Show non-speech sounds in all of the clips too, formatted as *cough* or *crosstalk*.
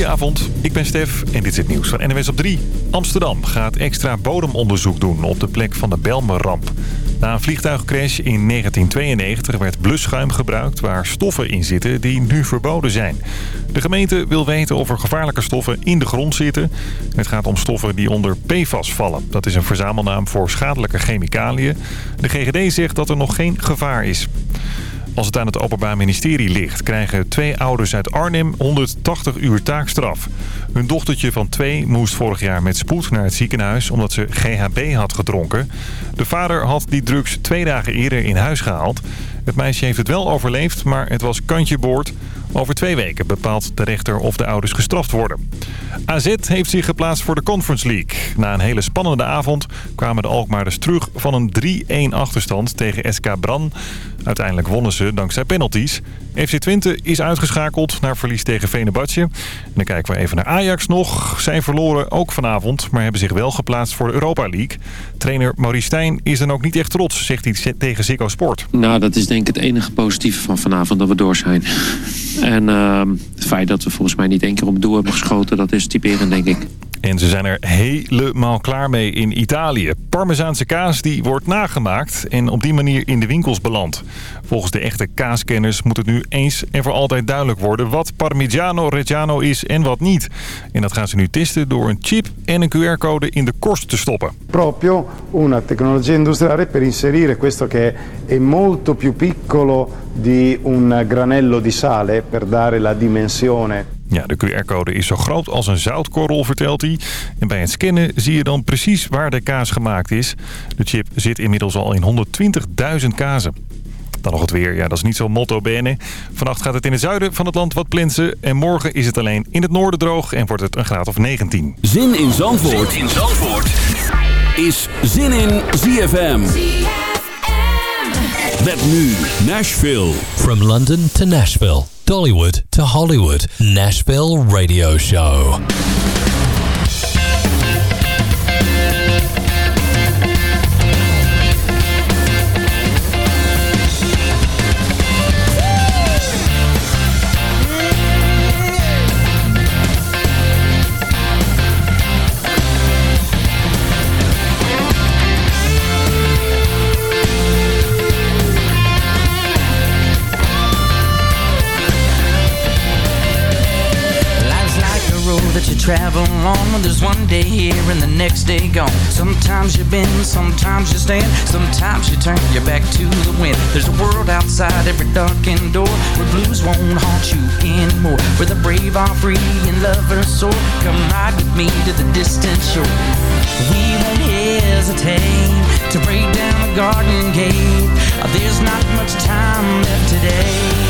Goedenavond, ik ben Stef en dit is het nieuws van NWS op 3. Amsterdam gaat extra bodemonderzoek doen op de plek van de Belmerramp. Na een vliegtuigcrash in 1992 werd blusschuim gebruikt waar stoffen in zitten die nu verboden zijn. De gemeente wil weten of er gevaarlijke stoffen in de grond zitten. Het gaat om stoffen die onder PFAS vallen. Dat is een verzamelnaam voor schadelijke chemicaliën. De GGD zegt dat er nog geen gevaar is. Als het aan het Openbaar Ministerie ligt, krijgen twee ouders uit Arnhem 180 uur taakstraf. Hun dochtertje van twee moest vorig jaar met spoed naar het ziekenhuis omdat ze GHB had gedronken. De vader had die drugs twee dagen eerder in huis gehaald. Het meisje heeft het wel overleefd, maar het was kantje boord. Over twee weken bepaalt de rechter of de ouders gestraft worden. AZ heeft zich geplaatst voor de Conference League. Na een hele spannende avond kwamen de Alkmaarders terug van een 3-1 achterstand tegen SK Bran. Uiteindelijk wonnen ze dankzij penalties. FC Twente is uitgeschakeld naar verlies tegen Venebadje. En dan kijken we even naar Ajax nog. Zij verloren ook vanavond, maar hebben zich wel geplaatst voor de Europa League. Trainer Maurice Stijn is dan ook niet echt trots, zegt hij tegen Ziggo Sport. Nou, dat is denk ik het enige positieve van vanavond, dat we door zijn. En uh, het feit dat we volgens mij niet één keer op doel hebben geschoten, dat is typerend denk ik. En ze zijn er helemaal klaar mee in Italië. Parmezaanse kaas die wordt nagemaakt en op die manier in de winkels belandt. Volgens de echte kaaskenners moet het nu eens en voor altijd duidelijk worden... wat Parmigiano Reggiano is en wat niet. En dat gaan ze nu testen door een chip en een QR-code in de korst te stoppen. Proprio una tecnologia industriale per inserire questo che è molto più piccolo di un granello di sale... per dare la dimensione ja, de QR-code is zo groot als een zoutkorrel, vertelt hij. En bij het scannen zie je dan precies waar de kaas gemaakt is. De chip zit inmiddels al in 120.000 kazen. Dan nog het weer. Ja, dat is niet zo'n motto bene. Vannacht gaat het in het zuiden van het land wat plinsen. En morgen is het alleen in het noorden droog en wordt het een graad of 19. Zin in Zandvoort, zin in Zandvoort. is Zin in ZFM. ZFM. Met nu Nashville. From London to Nashville. Dollywood to Hollywood. Nashville Radio Show. Travel on there's one day here and the next day gone. Sometimes you bend, sometimes you stand, sometimes you turn your back to the wind. There's a world outside every darkened door where blues won't haunt you anymore. Where the brave are free and lovers soar. Come ride with me to the distant shore. We won't hesitate to break down the garden gate. There's not much time left today.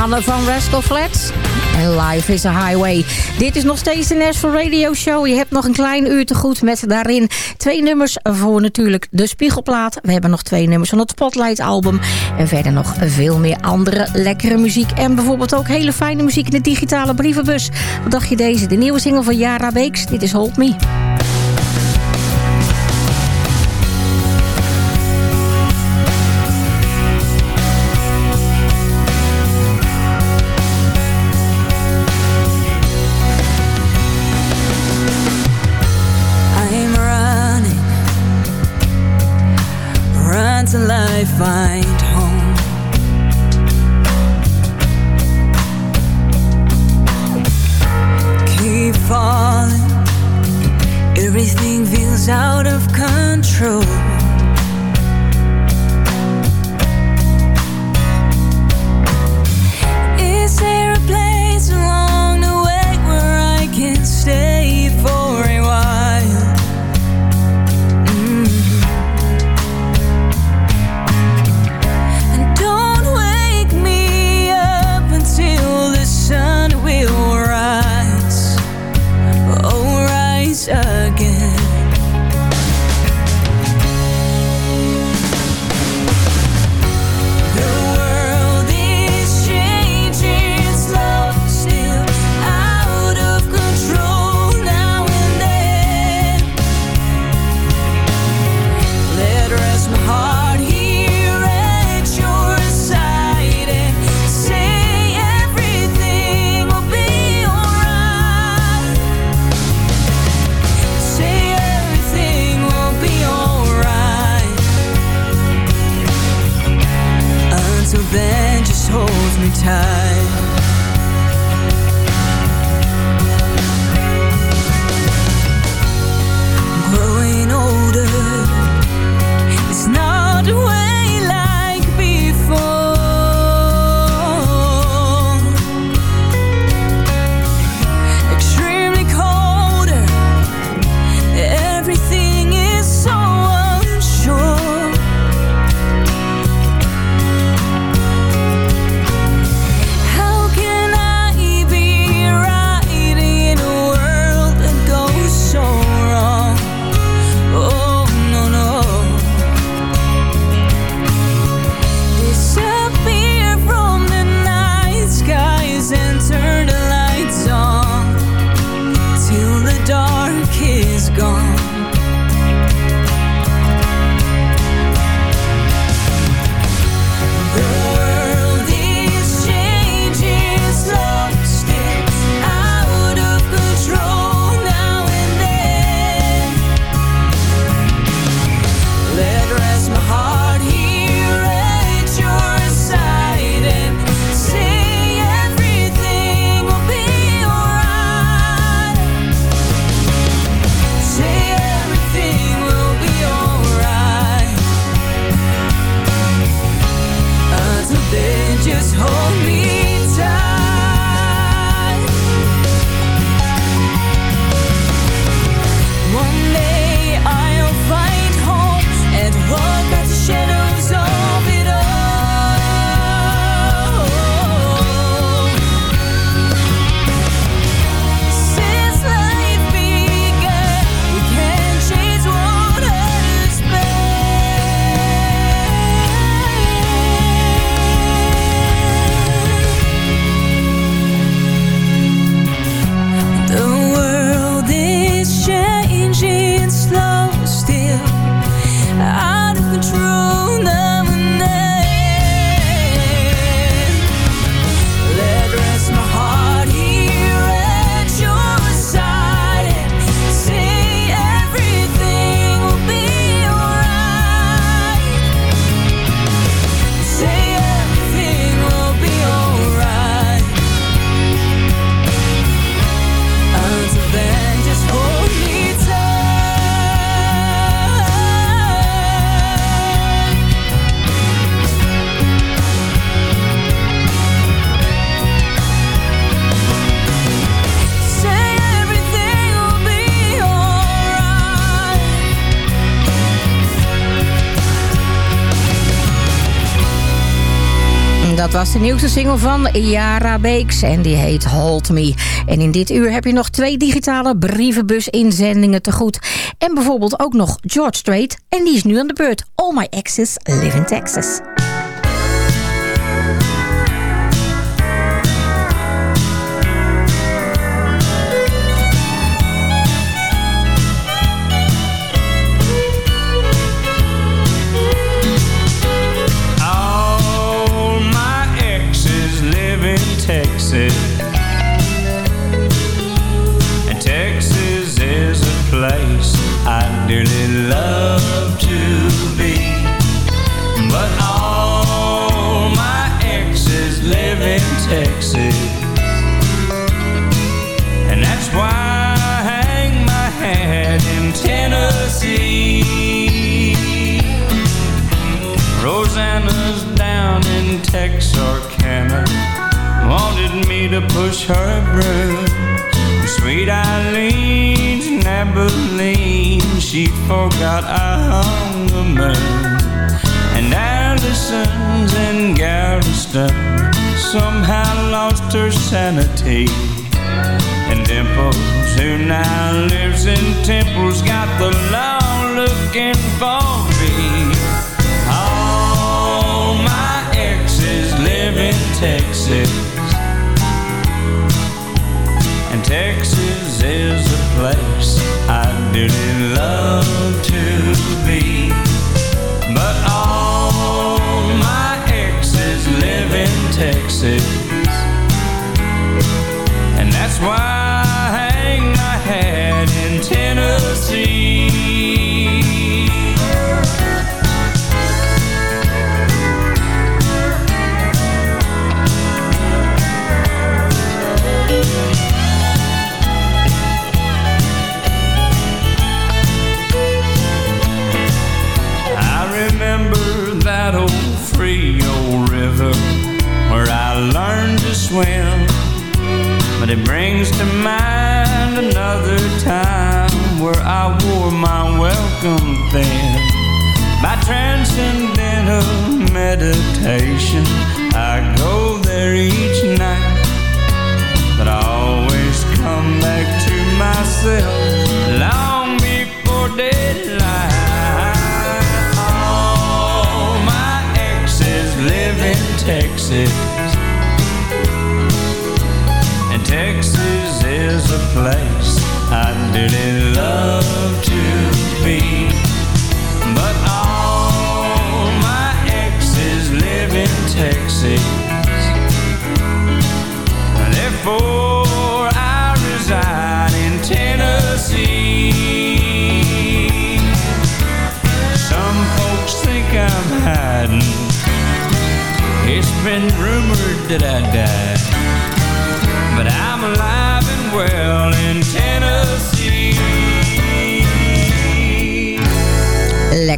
Mannen van Rascal Flats. En Life is a Highway. Dit is nog steeds de Nashville Radio Show. Je hebt nog een klein uur te goed met daarin twee nummers voor natuurlijk de Spiegelplaat. We hebben nog twee nummers van het Spotlight album. En verder nog veel meer andere lekkere muziek. En bijvoorbeeld ook hele fijne muziek in de digitale brievenbus. Wat dacht je deze? De nieuwe single van Yara Beeks. Dit is Hold Me. Everything feels out of control. Dat was de nieuwste single van Yara Beeks en die heet Hold Me. En in dit uur heb je nog twee digitale brievenbus-inzendingen te goed. En bijvoorbeeld ook nog George Strait en die is nu aan de beurt. All My Exes Live in Texas. it. To push her broom Sweet Eileen's in Abilene She forgot I hung the moon And Allison's in Galveston Somehow lost her sanity. And Dimples, who now lives in Temple's Got the law looking for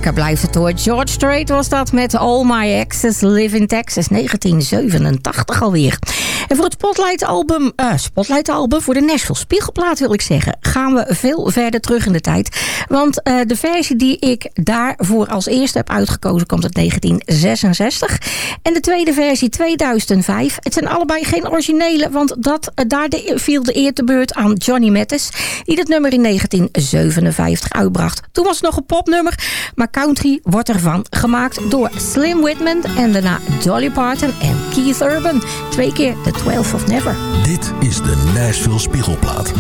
Lekker blijft het hoor. George Strait was dat met All My Exes Live in Texas 1987 alweer. En voor het Spotlight album, eh, Spotlight album voor de Nashville Spiegelplaat wil ik zeggen, gaan we veel verder terug in de tijd. Want eh, de versie die ik daarvoor als eerste heb uitgekozen komt uit 1966. En de tweede versie 2005. Het zijn allebei geen originele, want dat, eh, daar de, viel de eer te beurt aan Johnny Mathis. Die dat nummer in 1957 uitbracht. Toen was het nog een popnummer, maar country wordt ervan gemaakt door Slim Whitman en daarna Dolly Parton en Keith Urban. Twee keer The 12 of Never. Dit is de Nashville Spiegelplaat.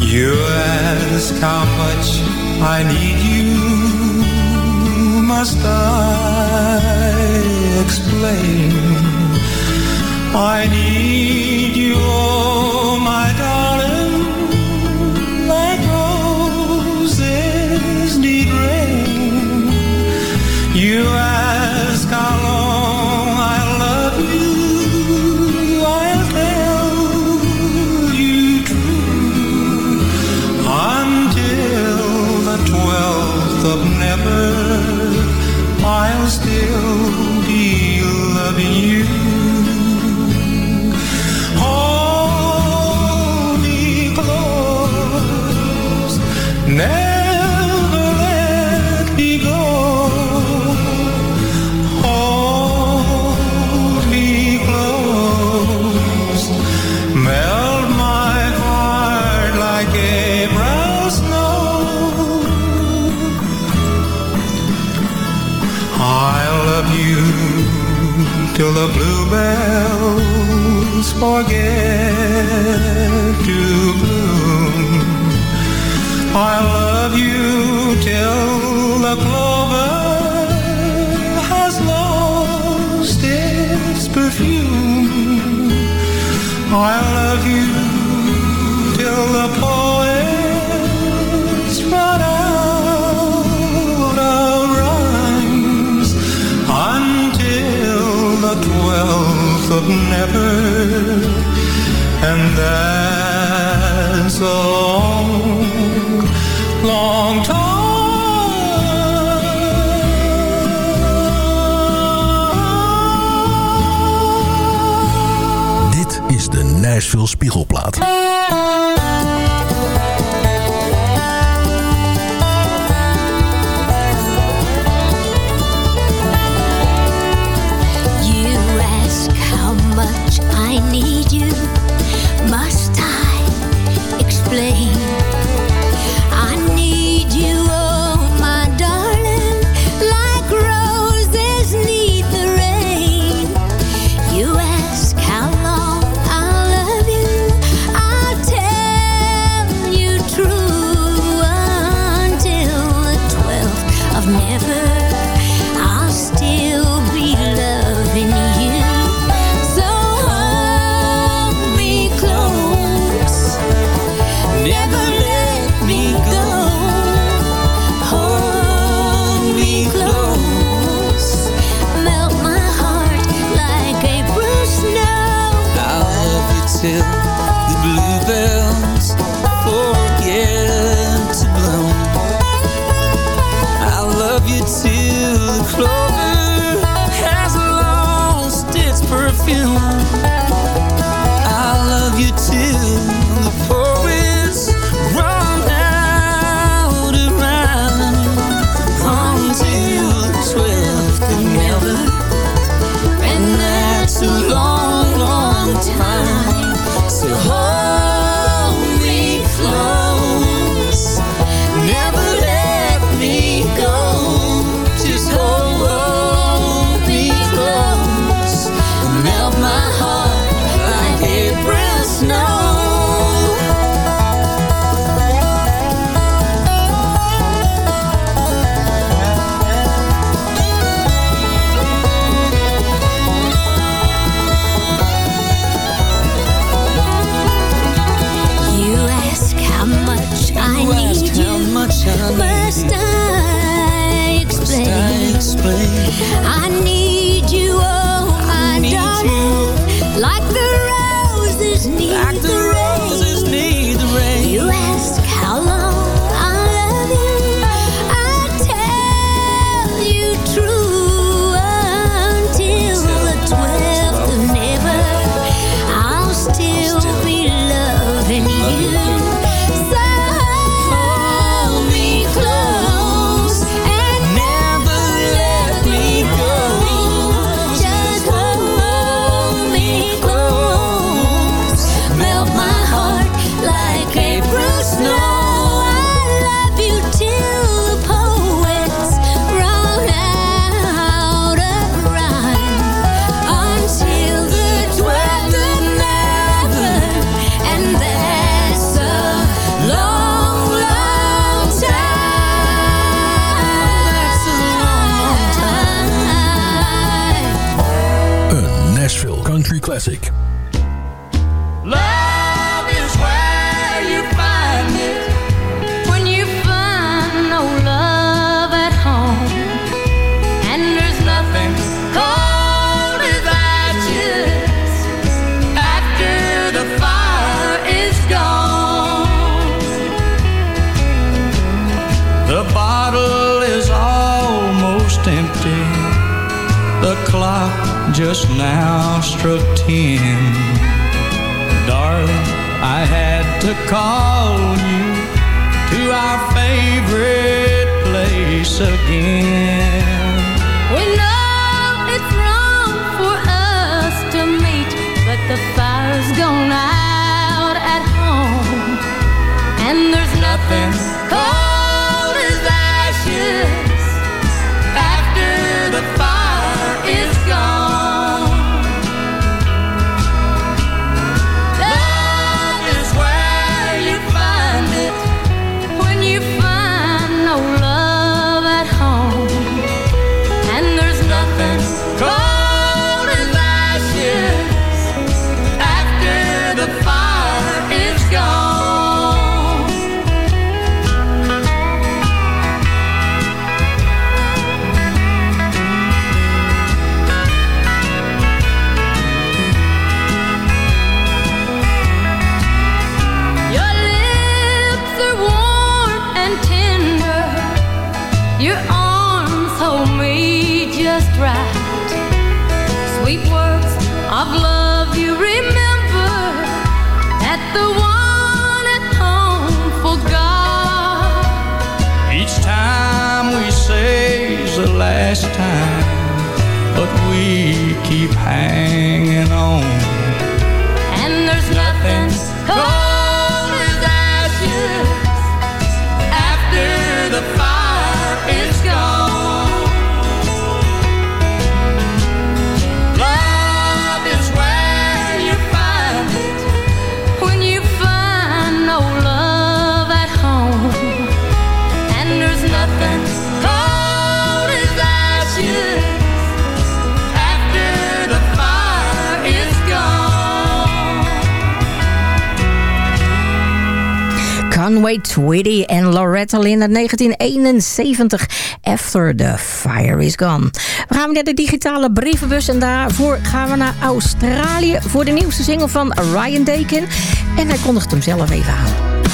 You ask how much I need you. Must I explain? I need you, oh my darling, like roses need rain. You ask I'll still be loving you. you till the bluebells forget to bloom. I'll love you till the clover has lost its perfume. I'll love you till the poet never. And that's a long, long time. Dit is de Nashville Spiegelplaat. till the bluebells forget to bloom, I love you till the clover has lost its perfume. Conway Twitty en Loretta Lynn uit 1971. After the Fire is Gone. We gaan weer naar de digitale brievenbus. En daarvoor gaan we naar Australië voor de nieuwste single van Ryan Dakin. En hij kondigt hem zelf even aan.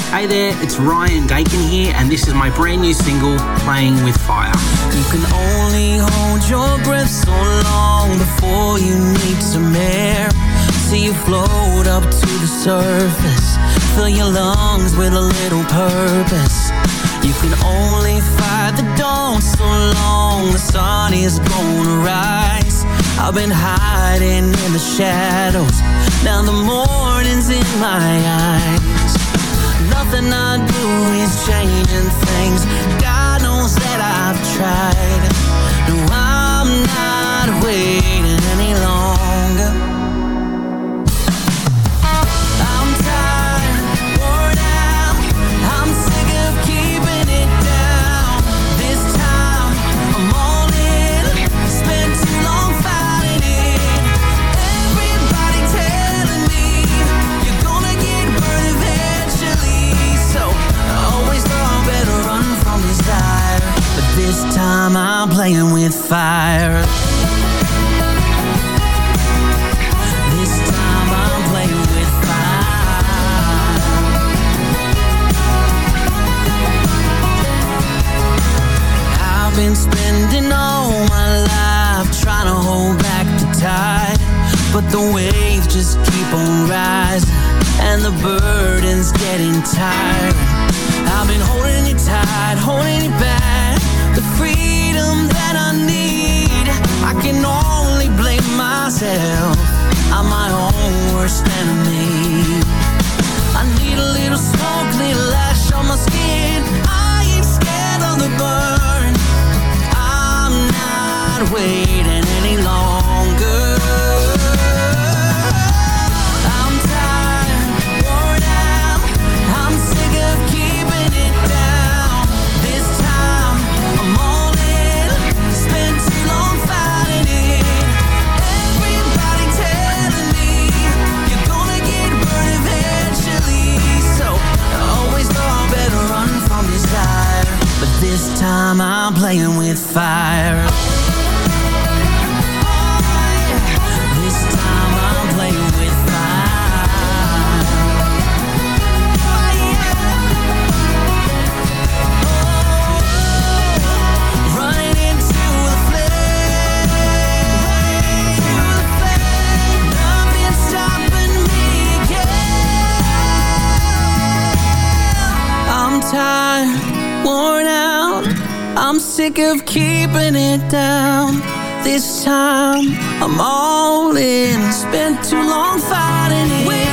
Hey there, it's Ryan Dakin here. And this is my brand new single, Playing With Fire. You can only hold your breath so long before you need some air. till you float up to the surface. Fill your lungs with a little purpose. You can only fight the dawn so long the sun is gonna rise. I've been hiding in the shadows. Now the morning's in my eyes. Nothing I do is changing things. God knows that I've tried. sick of keeping it down. This time I'm all in. Spent too long fighting it.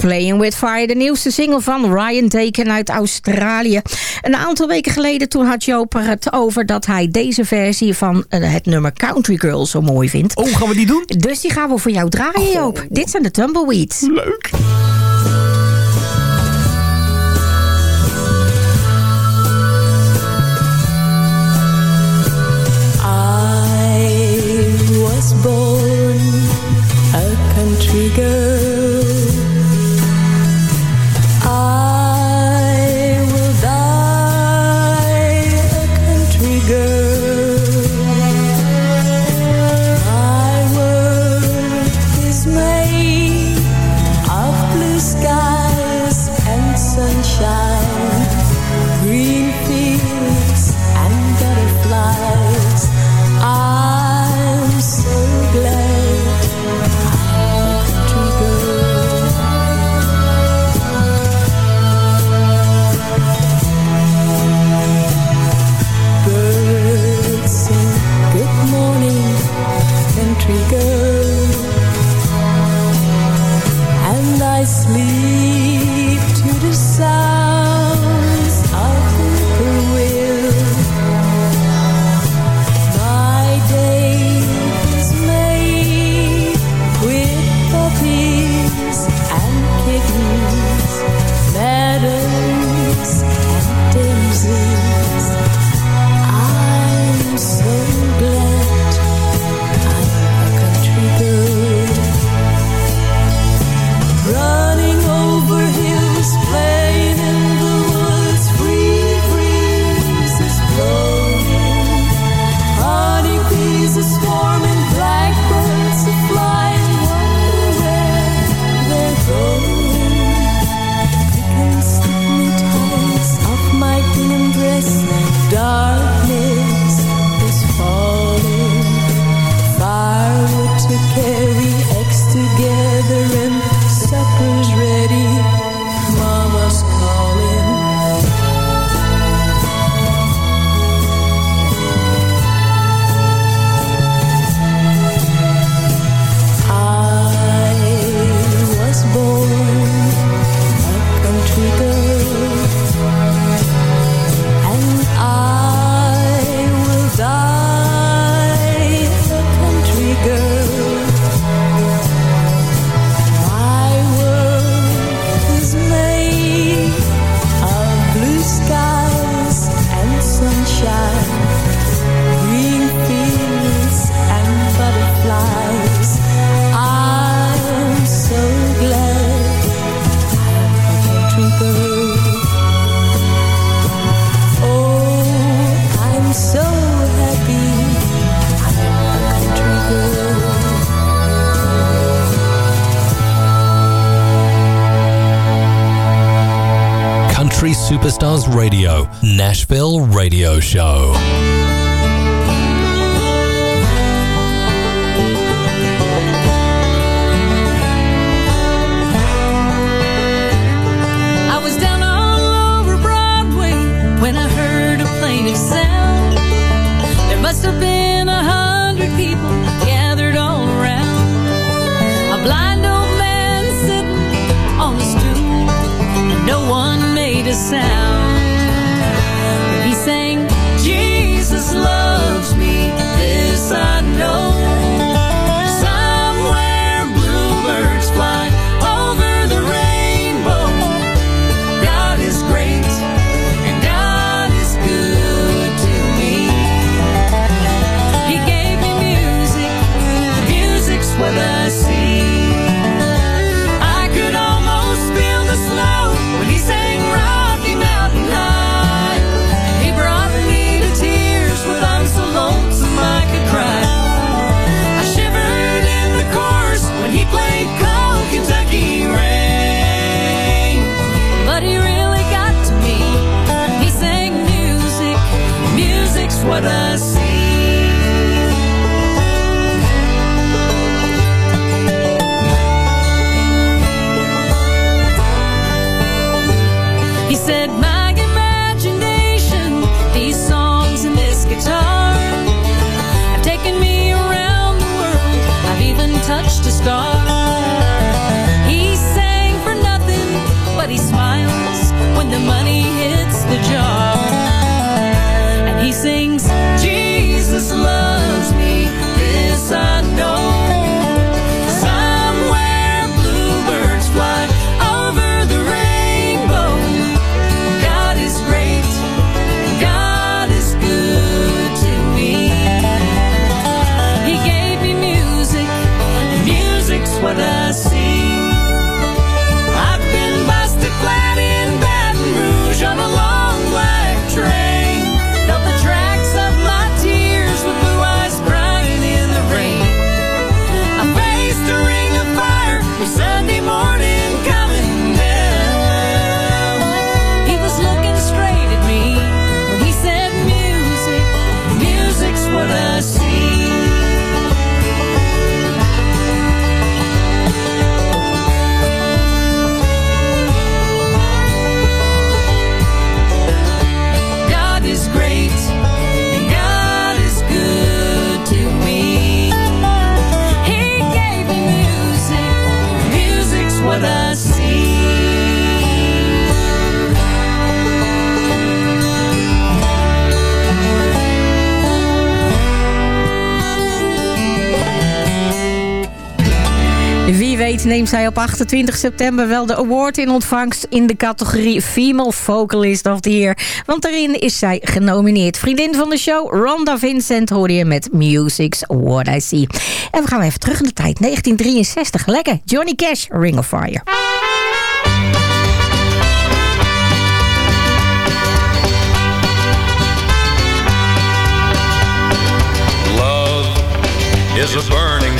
Playing With Fire, de nieuwste single van Ryan Daken uit Australië. Een aantal weken geleden toen had Joop er het over dat hij deze versie van eh, het nummer Country Girl zo mooi vindt. Oh, gaan we die doen? Dus die gaan we voor jou draaien, Joop. Dit zijn de Tumbleweeds. Leuk. Stars Radio, Nashville Radio Show. Weet neemt zij op 28 september wel de award in ontvangst in de categorie Female Vocalist of the Year. Want daarin is zij genomineerd. Vriendin van de show, Rhonda Vincent, hoorde je met Music's What I See. En we gaan even terug in de tijd, 1963. Lekker, Johnny Cash, Ring of Fire. Love is a burning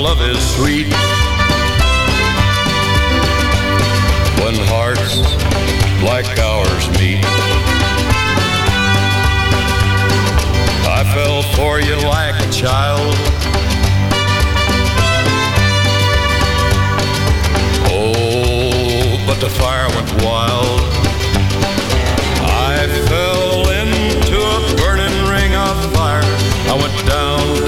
Love is sweet. When hearts like ours meet. I fell for you like a child. Oh, but the fire went wild. I fell into a burning ring of fire. I went down,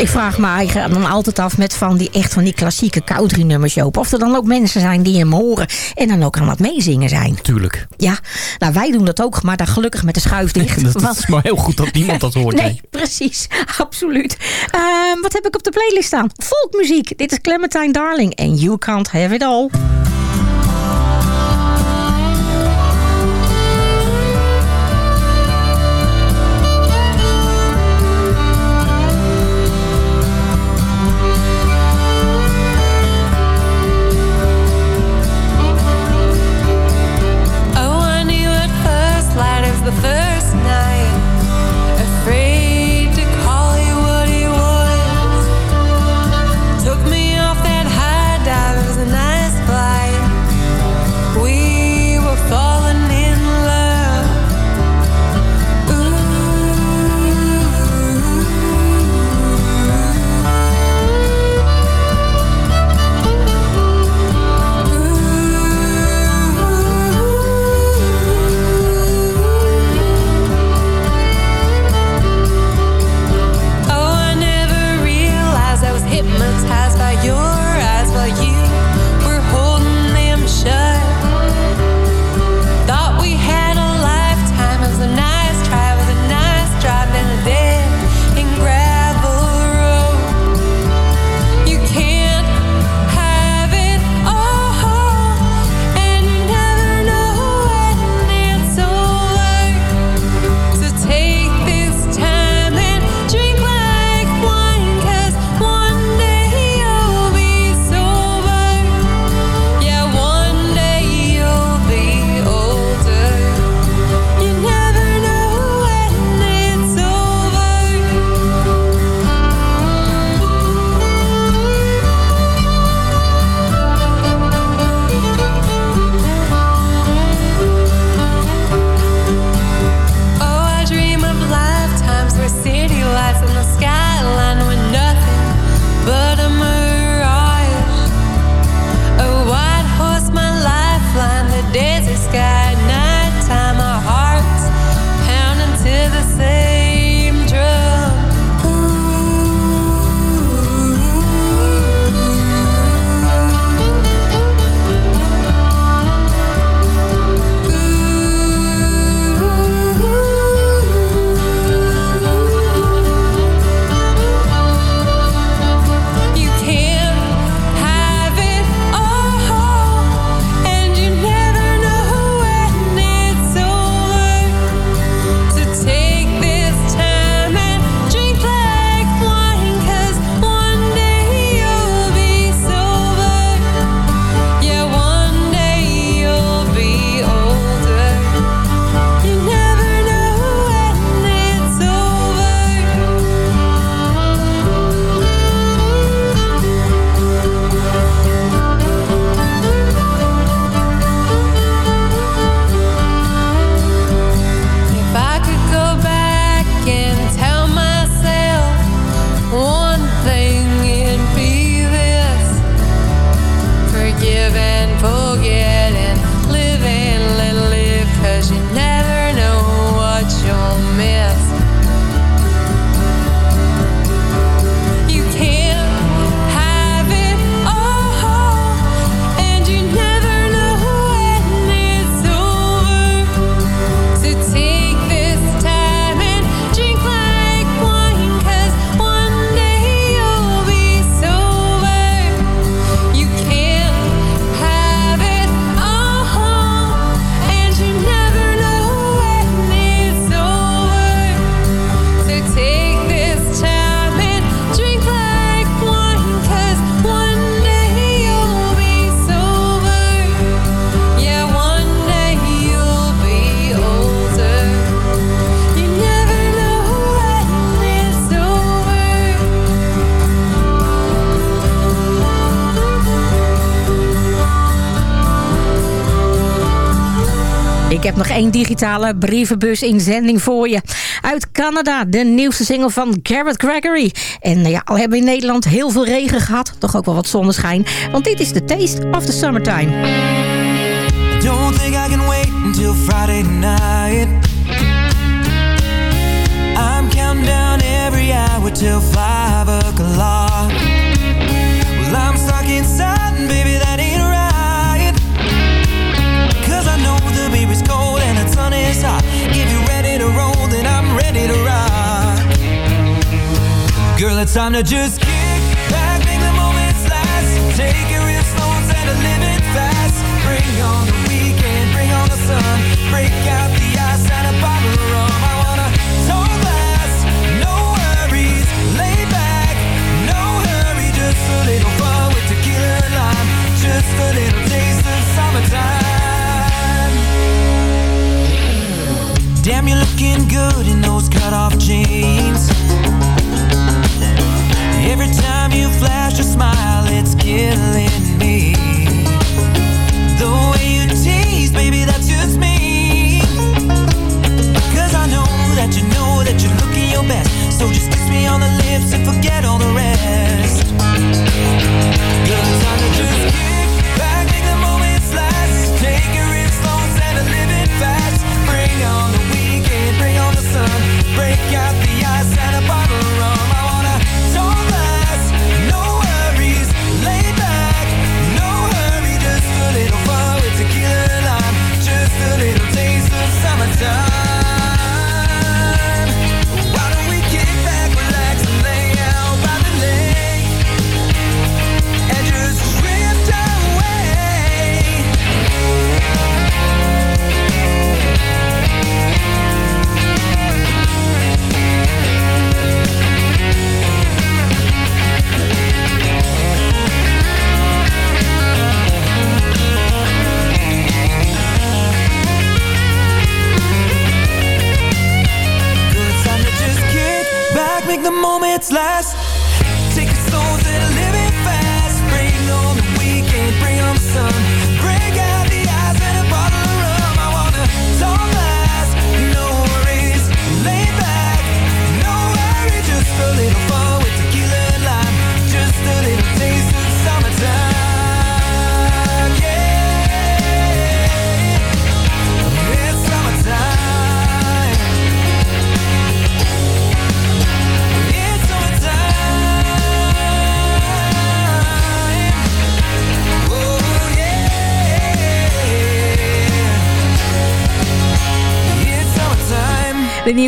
Ik vraag me eigenlijk dan altijd af met van die, echt van die klassieke country nummers, Joop. Of er dan ook mensen zijn die hem horen en dan ook aan het meezingen zijn. Tuurlijk. Ja, nou wij doen dat ook, maar dan gelukkig met de schuif dicht. *laughs* Dat Want- is maar heel goed dat niemand dat hoort. Nee, nee. precies. *laughs* Absoluut. Ehm, wat heb ik op de playlist staan? Volkmuziek. Dit is Clementine Darling en You Can't Have It All. Ik heb nog één digitale brievenbus inzending voor je. Uit Canada, de nieuwste single van Garrett Gregory. En nou ja, al hebben we in Nederland heel veel regen gehad, toch ook wel wat zonneschijn. Want dit is The Taste of the Summertime. Don't think I can wait until Friday night. I'm counting down every hour till five o'clock. It's time to just kick back, make the moments last. Take it real slow instead of living fast. Bring on the weekend, bring on the sun. Break out the ice and a bottle of rum. I wanna tall glass, no worries. Lay back, no hurry. Just a little fun with tequila and lime. Just a little taste of summertime. Damn, you're looking good in those cut-off jeans. Every time you flash a smile, it's killing me. The way you tease, baby, that's just me. Cause I know that you know that you're looking your best. So just kiss me on the lips and forget all the rest. It's time to just kick back, make the moments last. Take it real slow instead of living fast. Bring on the weekend, bring on the sun. Break out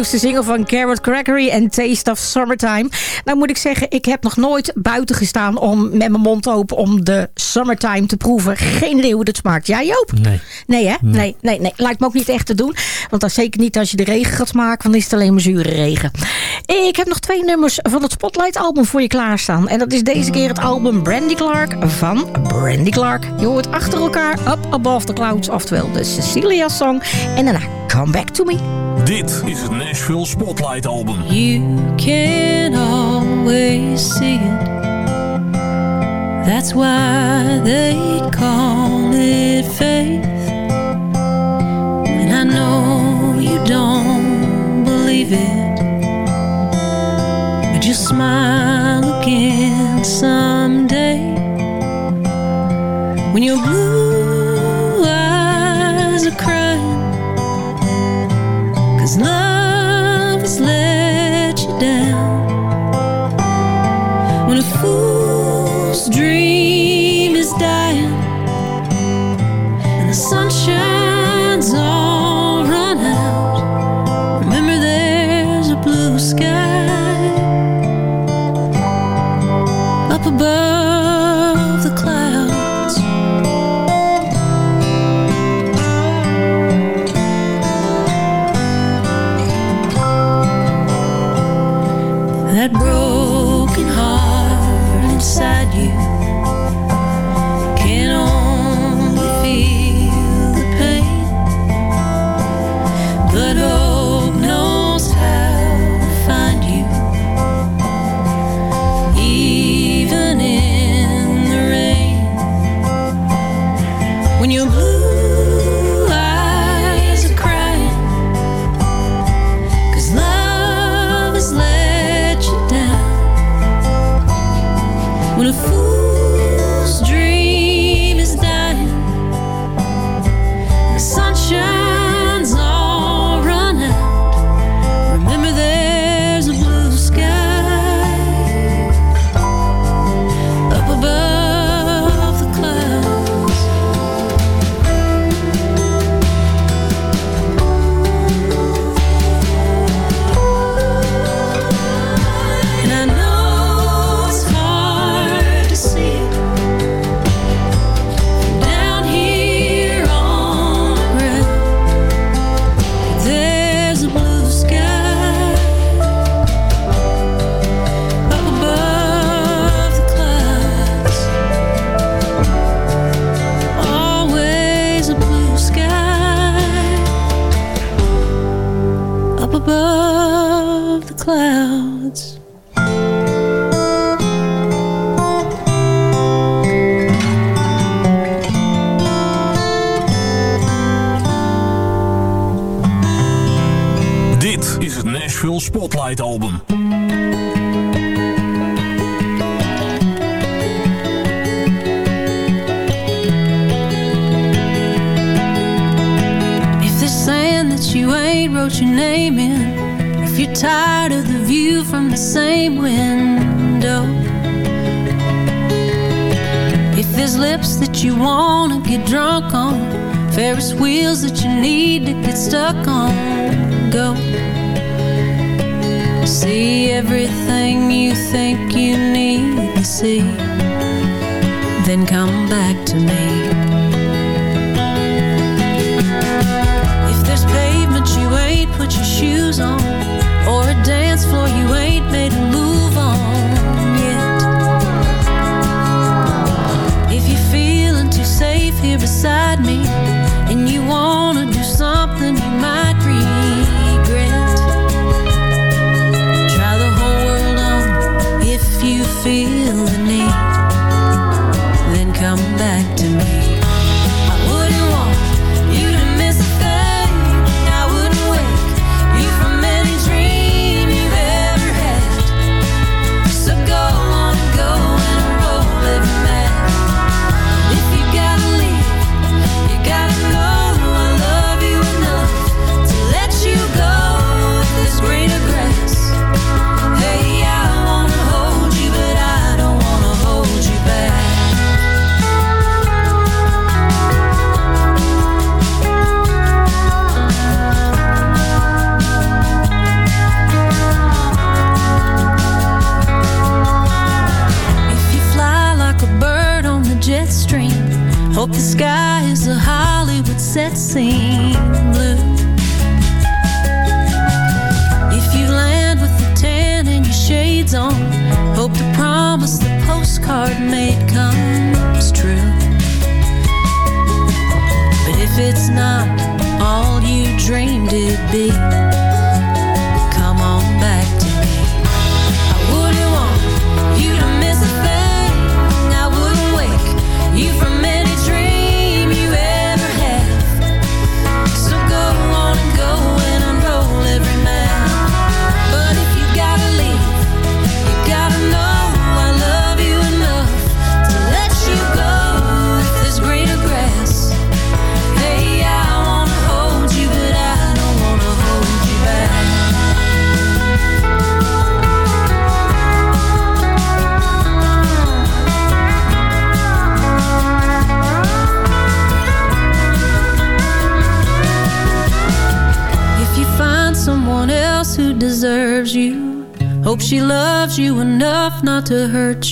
nieuwste single van Garrett Gregory en Taste of Summertime. Nou moet ik zeggen, ik heb nog nooit buiten gestaan om met mijn mond open om de Summertime te proeven. Geen idee hoe dat smaakt. Jij Joop? Nee. Nee hè? Nee. nee, nee, Lijkt me ook niet echt te doen. Want dat is zeker niet als je de regen gaat maken, want dan is het alleen maar zure regen. Ik heb nog twee nummers van het Spotlight album voor je klaarstaan. En dat is deze keer het album Brandy Clark van Brandy Clark. Je hoort achter elkaar Up Above the Clouds, oftewel de Cecilia Song. En daarna Come Back to Me. Dit is het Nashville Spotlight Album. You can always see it. That's why they call it faith. And I know you don't believe it.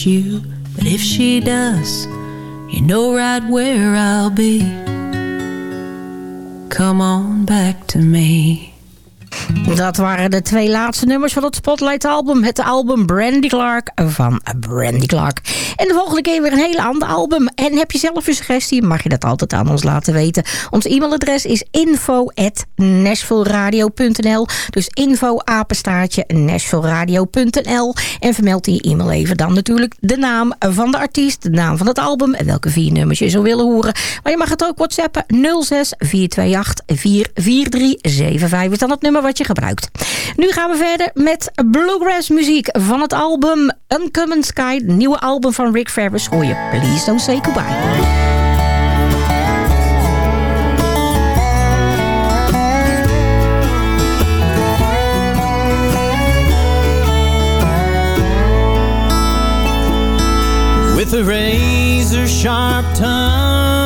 you, but if she does, you know right where I'll be. Come on back to me. Dat waren de twee laatste nummers van het Spotlight album. Het album Brandy Clark van Brandy Clark. En de volgende keer weer een hele ander album. En heb je zelf een suggestie, mag je dat altijd aan ons laten weten. Ons e-mailadres is info Dus info apenstaartje En vermeld in je e-mail even dan natuurlijk de naam van de artiest, de naam van het album en welke vier nummers je zou willen horen. Maar je mag het ook whatsappen 06 428 443 75 is dan het nummer wat je gebruikt. Nu gaan we verder met bluegrass muziek van het album Uncommon Sky. Het nieuwe album van Rick Ferris. Hoor je Please Don't Say Goodbye. With a razor sharp tongue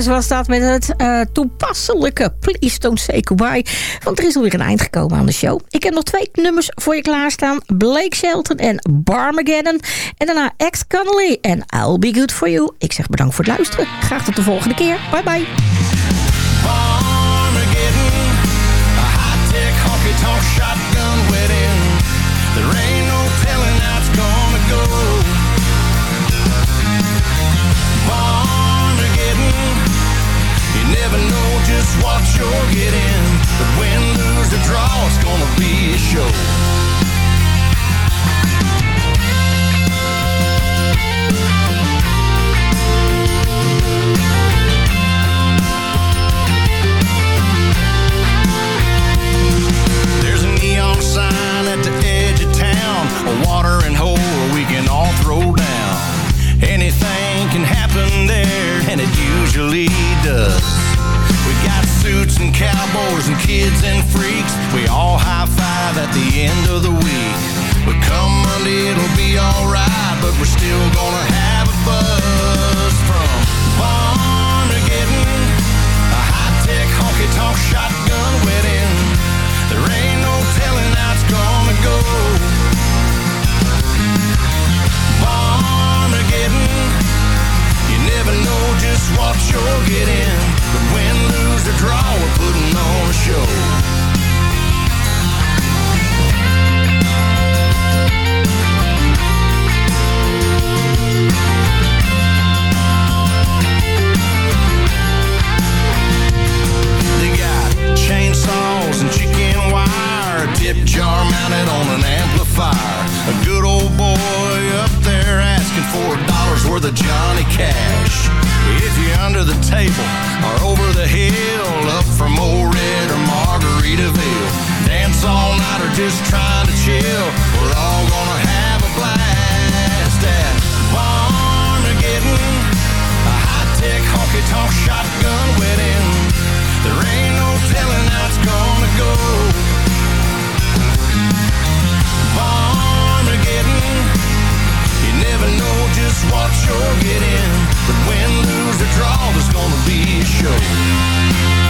Ferris was dat met het eh, toepasselijke Please Don't Say Goodbye. Want er is alweer een eind gekomen aan de show. Ik heb nog twee nummers voor je klaarstaan. Blake Shelton en Barmageddon. En daarna Ex Connolly en I'll Be Good For You. Ik zeg bedankt voor het luisteren. Graag tot de volgende keer. Bye bye. What you're getting. But win, lose, or draw, it's gonna be a show. There's a neon sign at the edge of town, a watering hole we can all throw down. Anything can happen there, and it usually and cowboys and kids and freaks. We all high five at the end of the week. But come Monday, it'll be alright, but we're still gonna have a buzz from Barmageddon, a high-tech honky-tonk shotgun wedding. There ain't no telling how it's gonna go. Know just what you're getting. But win, lose, or draw, we're putting on a show. They got chainsaws and chicken wire, a tip jar mounted on an amplifier. A good there asking for a dollar's worth of Johnny Cash. If you're under the table or over the hill, up from old red or Margaritaville, dance all night or just trying to chill, we're all gonna have a blast at Barmageddon, a high-tech honky-tonk shotgun wedding. There ain't no telling how it's gonna go. Never know just what you're getting. But win, lose, or draw, there's gonna be a show.